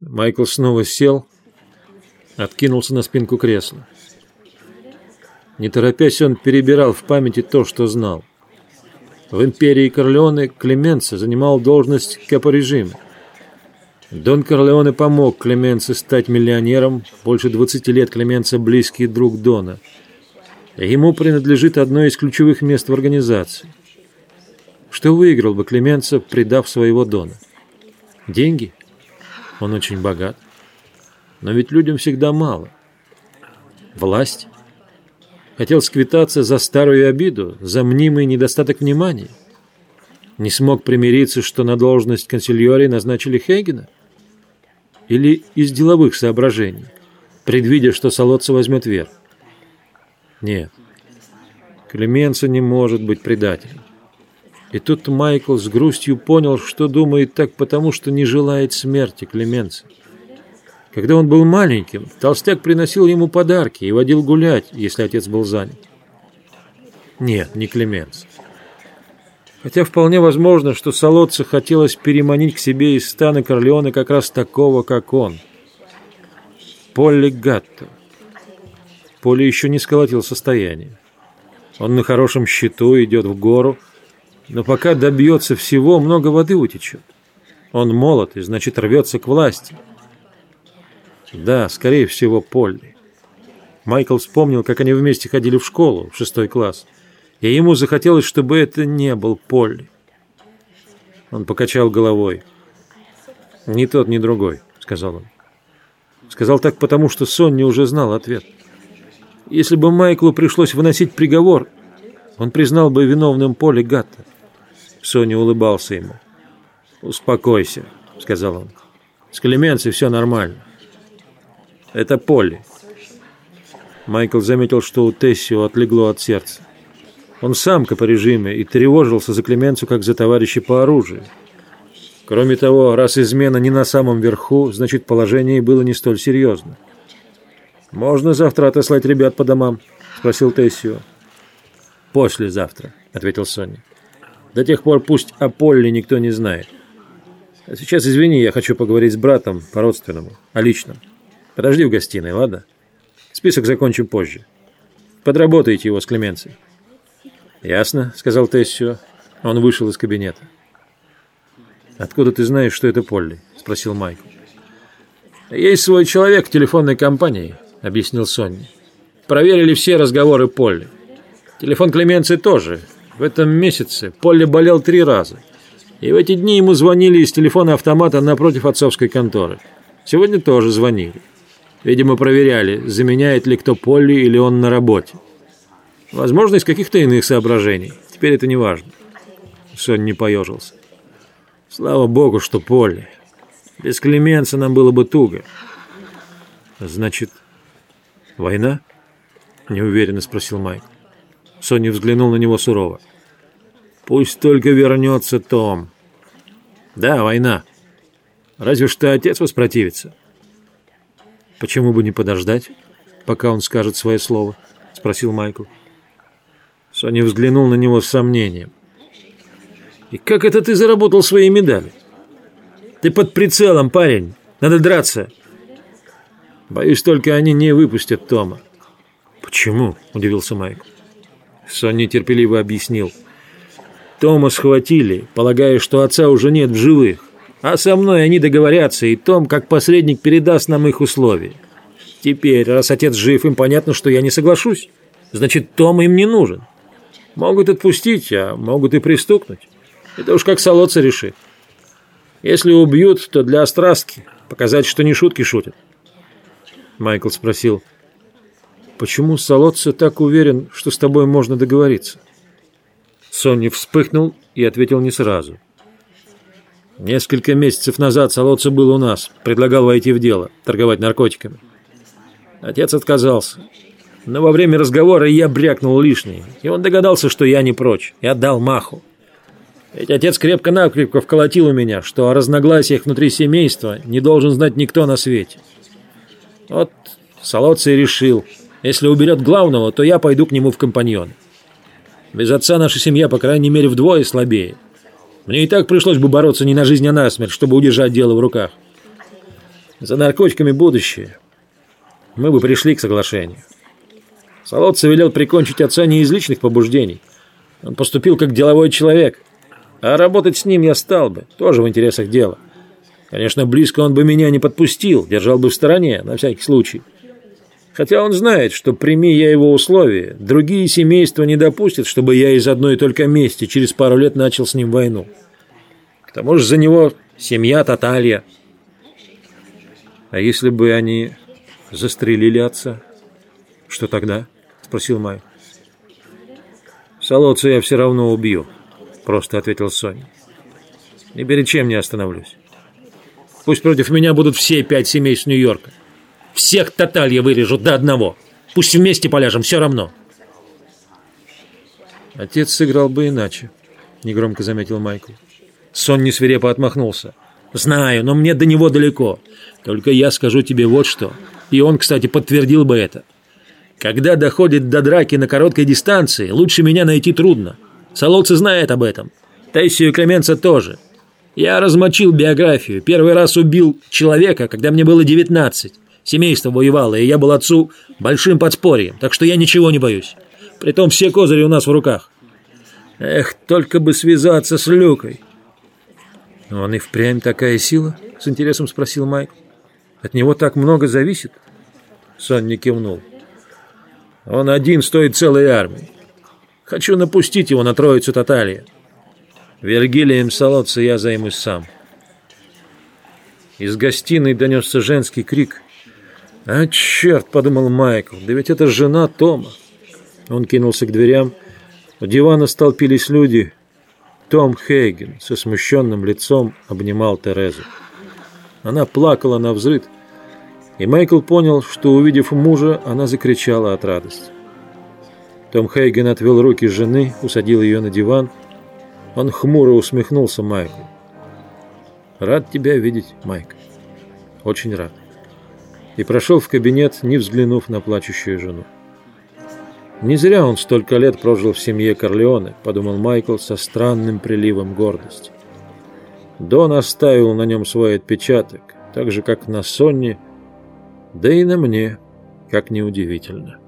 Майкл снова сел, откинулся на спинку кресла. Не торопясь, он перебирал в памяти то, что знал. В империи Корлеоне Клеменца занимал должность капорежима. Дон Корлеоне помог Клеменце стать миллионером, больше 20 лет Клеменца близкий друг Дона. Ему принадлежит одно из ключевых мест в организации. Что выиграл бы Клеменца, предав своего Дона? Деньги? Он очень богат. Но ведь людям всегда мало. Власть? Хотел сквитаться за старую обиду, за мнимый недостаток внимания. Не смог примириться, что на должность консильори назначили Хейгена? Или из деловых соображений, предвидя, что Солодца возьмет верх? Нет, Клеменца не может быть предателем. И тут Майкл с грустью понял, что думает так потому, что не желает смерти Клеменца. Когда он был маленьким, толстяк приносил ему подарки и водил гулять, если отец был занят. Нет, не Клеменс. Хотя вполне возможно, что Солодца хотелось переманить к себе из стана Корлеона как раз такого, как он. Полли Гатто. Полли еще не сколотил состояние. Он на хорошем счету идет в гору, но пока добьется всего, много воды утечет. Он молод и, значит, рвется к власти. Да, скорее всего, Полли. Майкл вспомнил, как они вместе ходили в школу, в шестой класс. И ему захотелось, чтобы это не был Полли. Он покачал головой. «Ни тот, ни другой», — сказал он. Сказал так потому, что Сонни уже знал ответ. Если бы Майклу пришлось выносить приговор, он признал бы виновным Полли Гатта. Сонни улыбался ему. «Успокойся», — сказал он. «С Клеменцией все нормально. Это Полли. Майкл заметил, что у Тессио отлегло от сердца. Он сам по режиме и тревожился за Клеменцу как за товарища по оружию. Кроме того, раз измена не на самом верху, значит положение было не столь серьезно. «Можно завтра отослать ребят по домам?» – спросил Тессио. «Послезавтра», – ответил Соня. «До тех пор пусть о Полли никто не знает. А сейчас, извини, я хочу поговорить с братом по-родственному, о личном». Подожди в гостиной, ладно? Список закончим позже. Подработайте его с Клеменцией. Ясно, сказал Тессио. Он вышел из кабинета. Откуда ты знаешь, что это Полли? Спросил Майкл. Есть свой человек в телефонной компании, объяснил Сонни. Проверили все разговоры Полли. Телефон Клеменции тоже. В этом месяце Полли болел три раза. И в эти дни ему звонили из телефона автомата напротив отцовской конторы. Сегодня тоже звонили. Видимо, проверяли, заменяет ли кто Полли или он на работе. Возможно, из каких-то иных соображений. Теперь это не важно. Сон не поежился. Слава богу, что Полли. Без Клеменца нам было бы туго. Значит, война? Неуверенно спросил Майк. Сонни взглянул на него сурово. Пусть только вернется Том. Да, война. Разве что отец воспротивится. «Почему бы не подождать, пока он скажет свое слово?» — спросил Майкл. Соня взглянул на него с сомнением. «И как это ты заработал свои медали? Ты под прицелом, парень. Надо драться». «Боюсь, только они не выпустят Тома». «Почему?» — удивился Майкл. Сонни терпеливо объяснил. «Тома схватили, полагая, что отца уже нет в живых. А со мной они договорятся, и Том, как посредник, передаст нам их условия. Теперь, раз отец жив, им понятно, что я не соглашусь. Значит, Том им не нужен. Могут отпустить, а могут и пристукнуть. Это уж как Солоца решит. Если убьют, то для острастки. Показать, что не шутки шутят. Майкл спросил, почему Солоца так уверен, что с тобой можно договориться? Сонни вспыхнул и ответил не сразу – Несколько месяцев назад Солодца был у нас, предлагал войти в дело, торговать наркотиками. Отец отказался. Но во время разговора я брякнул лишнее, и он догадался, что я не прочь, и отдал маху. Ведь отец крепко-накрепко вколотил у меня, что о разногласиях внутри семейства не должен знать никто на свете. Вот Солодца и решил, если уберет главного, то я пойду к нему в компаньон. Без отца наша семья, по крайней мере, вдвое слабее. Мне и так пришлось бы бороться не на жизнь, а на смерть, чтобы удержать дело в руках. За наркотиками будущее. Мы бы пришли к соглашению. Солодца велел прикончить отца не из личных побуждений. Он поступил как деловой человек. А работать с ним я стал бы, тоже в интересах дела. Конечно, близко он бы меня не подпустил, держал бы в стороне, на всякий случай. Хотя он знает, что прими я его условия, другие семейства не допустят, чтобы я из одной только мести через пару лет начал с ним войну. К тому же за него семья Таталья. А если бы они застрелили отца, что тогда? Спросил Май. Солодца я все равно убью, просто ответил Соня. Ни перед чем не остановлюсь. Пусть против меня будут все пять семейств Нью-Йорка. Всех Таталья вырежут до одного. Пусть вместе поляжем, все равно. Отец сыграл бы иначе, негромко заметил Майкл. Сонни свирепо отмахнулся. Знаю, но мне до него далеко. Только я скажу тебе вот что. И он, кстати, подтвердил бы это. Когда доходит до драки на короткой дистанции, лучше меня найти трудно. Солоцы знает об этом. Тайсию Клеменца тоже. Я размочил биографию. Первый раз убил человека, когда мне было 19. Семейство воевало, и я был отцу большим подспорьем, так что я ничего не боюсь. Притом все козыри у нас в руках. Эх, только бы связаться с Люкой. «Он и впрямь такая сила?» — с интересом спросил Майк. «От него так много зависит?» Сонни кивнул. «Он один стоит целой армии. Хочу напустить его на троицу Таталия. Вергилием Солодца я займусь сам». Из гостиной донесся женский крик. «А, черт!» — подумал Майкл. «Да ведь это жена Тома!» Он кинулся к дверям. У дивана столпились люди. Том Хейген со смущенным лицом обнимал Терезу. Она плакала на взрыд, и Майкл понял, что, увидев мужа, она закричала от радости. Том Хейген отвел руки жены, усадил ее на диван. Он хмуро усмехнулся Майклу. «Рад тебя видеть, Майк. Очень рад». И прошел в кабинет, не взглянув на плачущую жену. Не зря он столько лет прожил в семье Корлеоне, подумал Майкл со странным приливом гордости. Дон оставил на нем свой отпечаток, так же, как на Сонне, да и на мне, как неудивительно.